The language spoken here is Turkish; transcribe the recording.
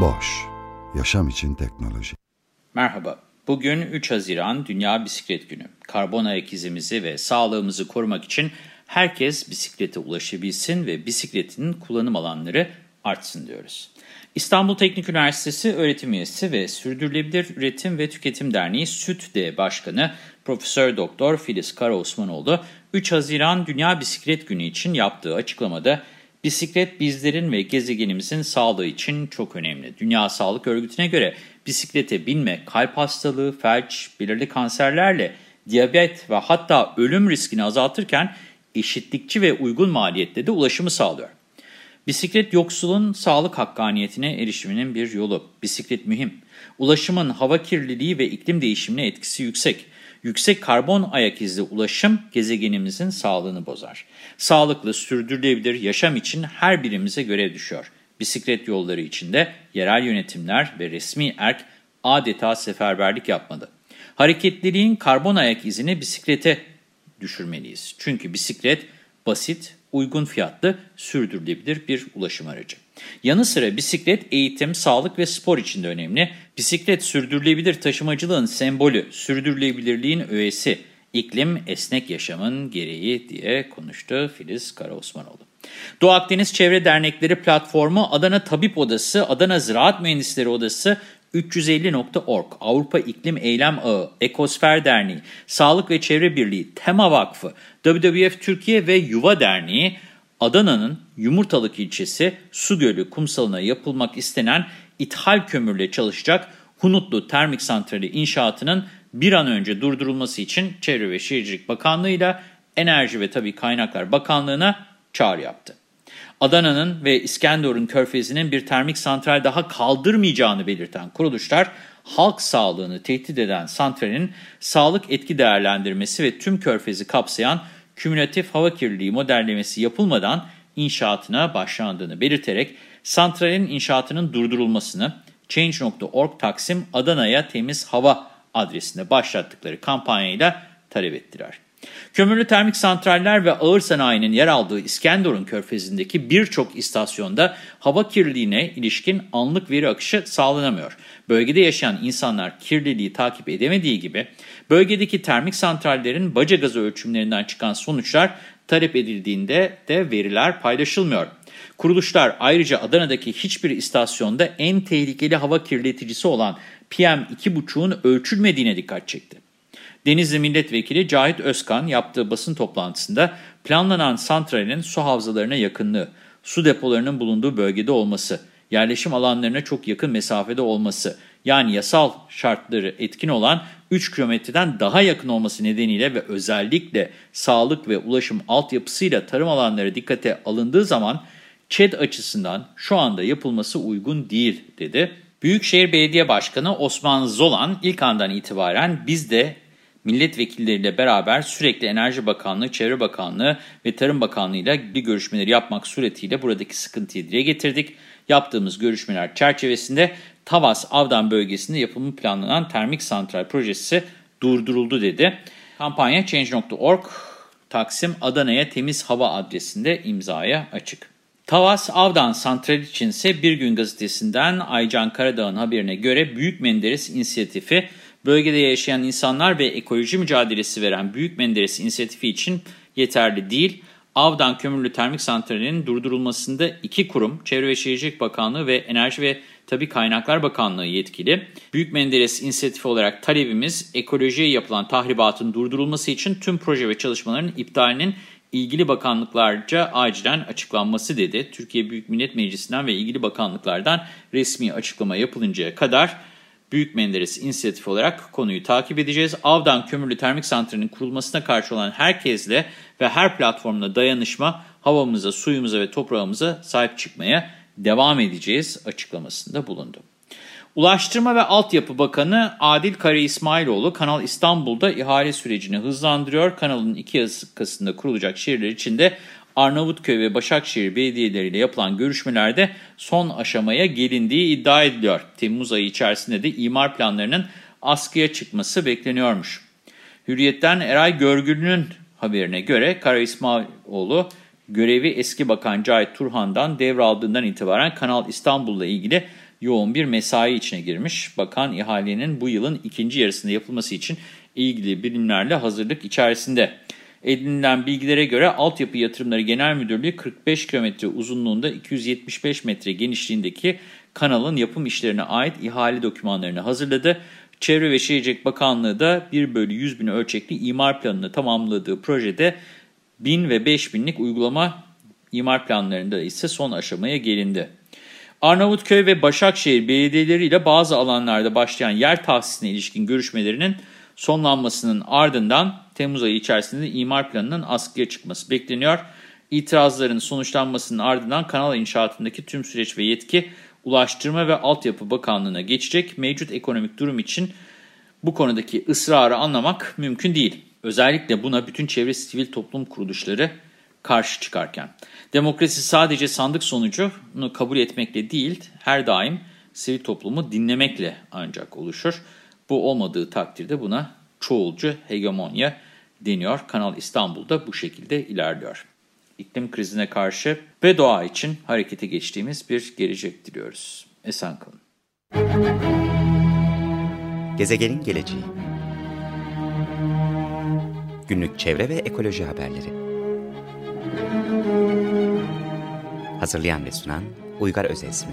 Boş, yaşam için teknoloji. Merhaba, bugün 3 Haziran Dünya Bisiklet Günü. Karbon ayak izimizi ve sağlığımızı korumak için herkes bisiklete ulaşabilsin ve bisikletin kullanım alanları artsın diyoruz. İstanbul Teknik Üniversitesi öğretim üyesi ve Sürdürülebilir Üretim ve Tüketim Derneği SÜTDE Başkanı Profesör Doktor Filiz Karaosmanoğlu 3 Haziran Dünya Bisiklet Günü için yaptığı açıklamada bisiklet bizlerin ve gezegenimizin sağlığı için çok önemli. Dünya Sağlık Örgütü'ne göre bisiklete binme kalp hastalığı, felç, belirli kanserlerle diyabet ve hatta ölüm riskini azaltırken eşitlikçi ve uygun maliyette de ulaşımı sağlıyor. Bisiklet yoksulun sağlık hakkaniyetine erişiminin bir yolu. Bisiklet mühim. Ulaşımın hava kirliliği ve iklim değişimine etkisi yüksek. Yüksek karbon ayak izi ulaşım gezegenimizin sağlığını bozar. Sağlıklı, sürdürülebilir yaşam için her birimize görev düşüyor. Bisiklet yolları içinde yerel yönetimler ve resmi erk adeta seferberlik yapmalı. Hareketliliğin karbon ayak izini bisiklete düşürmeliyiz. Çünkü bisiklet basit, uygun fiyatlı, sürdürülebilir bir ulaşım aracı. Yanı sıra bisiklet eğitim, sağlık ve spor için de önemli. Bisiklet sürdürülebilir taşımacılığın sembolü, sürdürülebilirliğin öğesi, iklim esnek yaşamın gereği diye konuştu Filiz Karaosmanoğlu. Doğu Akdeniz Çevre Dernekleri Platformu, Adana Tabip Odası, Adana Ziraat Mühendisleri Odası, 350.org, Avrupa İklim Eylem Ağı, Ekosfer Derneği, Sağlık ve Çevre Birliği, Tema Vakfı, WWF Türkiye ve Yuva Derneği, Adana'nın Yumurtalık ilçesi Su Gölü kumsalına yapılmak istenen ithal kömürle çalışacak Hunutlu Termik Santrali inşaatının bir an önce durdurulması için Çevre ve Şehircilik Bakanlığı ile Enerji ve Tabii Kaynaklar Bakanlığı'na çağrı yaptı. Adana'nın ve İskenderun körfezinin bir termik santral daha kaldırmayacağını belirten kuruluşlar, halk sağlığını tehdit eden santralin sağlık etki değerlendirmesi ve tüm körfezi kapsayan kümülatif hava kirliliği modellemesi yapılmadan inşaatına başlandığını belirterek santralin inşaatının durdurulmasını Change.org Taksim Adana'ya temiz hava adresinde başlattıkları kampanyayla talep ettiler. Kömürlü termik santraller ve ağır sanayinin yer aldığı İskenderun körfezindeki birçok istasyonda hava kirliliğine ilişkin anlık veri akışı sağlanamıyor. Bölgede yaşayan insanlar kirliliği takip edemediği gibi bölgedeki termik santrallerin baca gazı ölçümlerinden çıkan sonuçlar talep edildiğinde de veriler paylaşılmıyor. Kuruluşlar ayrıca Adana'daki hiçbir istasyonda en tehlikeli hava kirleticisi olan PM2.5'un ölçülmediğine dikkat çekti. Denizli Milletvekili Cahit Özkan yaptığı basın toplantısında planlanan santralin su havzalarına yakınlığı, su depolarının bulunduğu bölgede olması, yerleşim alanlarına çok yakın mesafede olması, yani yasal şartları etkin olan 3 kilometreden daha yakın olması nedeniyle ve özellikle sağlık ve ulaşım altyapısıyla tarım alanları dikkate alındığı zaman ÇED açısından şu anda yapılması uygun değil dedi. Büyükşehir Belediye Başkanı Osman Zolan ilk andan itibaren biz de milletvekilleriyle beraber sürekli Enerji Bakanlığı, Çevre Bakanlığı ve Tarım Bakanlığı ile bir görüşmeleri yapmak suretiyle buradaki sıkıntıyı dile getirdik. Yaptığımız görüşmeler çerçevesinde Tavas Avdan bölgesinde yapımı planlanan termik santral projesi durduruldu dedi. Kampanya Change.org Taksim Adana'ya temiz hava adresinde imzaya açık. Tavas Avdan Santral için ise Bir Gün Gazetesi'nden Aycan Karadağ'ın haberine göre Büyük Menderes inisiyatifi bölgede yaşayan insanlar ve ekoloji mücadelesi veren Büyük Menderes inisiyatifi için yeterli değil. Avdan Kömürlü Termik Santrali'nin durdurulmasında iki kurum, Çevre ve Şehircilik Bakanlığı ve Enerji ve Tabii Kaynaklar Bakanlığı yetkili. Büyük Menderes inisiyatifi olarak talebimiz ekolojiye yapılan tahribatın durdurulması için tüm proje ve çalışmaların iptalinin ilgili bakanlıklarca acilen açıklanması dedi. Türkiye Büyük Millet Meclisi'nden ve ilgili bakanlıklardan resmi açıklama yapılıncaya kadar Büyük Menderes inisiyatifi olarak konuyu takip edeceğiz. Avdan Kömürlü Termik Santrali'nin kurulmasına karşı olan herkesle ve her platformla dayanışma havamıza, suyumuza ve toprağımıza sahip çıkmaya devam edeceğiz açıklamasında bulundu. Ulaştırma ve Altyapı Bakanı Adil Kara İsmailoğlu Kanal İstanbul'da ihale sürecini hızlandırıyor. Kanalın iki yakasında kurulacak şehirler içinde Arnavutköy ve Başakşehir belediyeleriyle yapılan görüşmelerde son aşamaya gelindiği iddia ediliyor. Temmuz ayı içerisinde de imar planlarının askıya çıkması bekleniyormuş. Hürriyet'ten Eray Görgül'ün haberine göre Kara İsmailoğlu görevi eski bakan Cahit Turhan'dan devraldığından itibaren Kanal İstanbul'la ilgili yoğun bir mesai içine girmiş. Bakan ihalenin bu yılın ikinci yarısında yapılması için ilgili birimlerle hazırlık içerisinde. Edinilen bilgilere göre Altyapı Yatırımları Genel Müdürlüğü 45 kilometre uzunluğunda 275 metre genişliğindeki kanalın yapım işlerine ait ihale dokümanlarını hazırladı. Çevre ve Şehircilik Bakanlığı da 1 bölü 100 bin ölçekli imar planını tamamladığı projede 1000 ve 5000'lik uygulama imar planlarında ise son aşamaya gelindi. Arnavutköy ve Başakşehir belediyeleriyle bazı alanlarda başlayan yer tahsisine ilişkin görüşmelerinin sonlanmasının ardından Temmuz ayı içerisinde imar planının askıya çıkması bekleniyor. İtirazların sonuçlanmasının ardından kanal inşaatındaki tüm süreç ve yetki Ulaştırma ve Altyapı Bakanlığı'na geçecek. Mevcut ekonomik durum için bu konudaki ısrarı anlamak mümkün değil. Özellikle buna bütün çevre sivil toplum kuruluşları karşı çıkarken. Demokrasi sadece sandık sonucunu kabul etmekle değil, her daim sivil toplumu dinlemekle ancak oluşur. Bu olmadığı takdirde buna çoğulcu hegemonya deniyor. Kanal İstanbul'da bu şekilde ilerliyor. İklim krizine karşı ve doğa için harekete geçtiğimiz bir gelecek diliyoruz. Esen kalın. Gezegenin geleceği Günlük çevre ve ekoloji haberleri Hazırlayan ve sunan Uygar Özesmi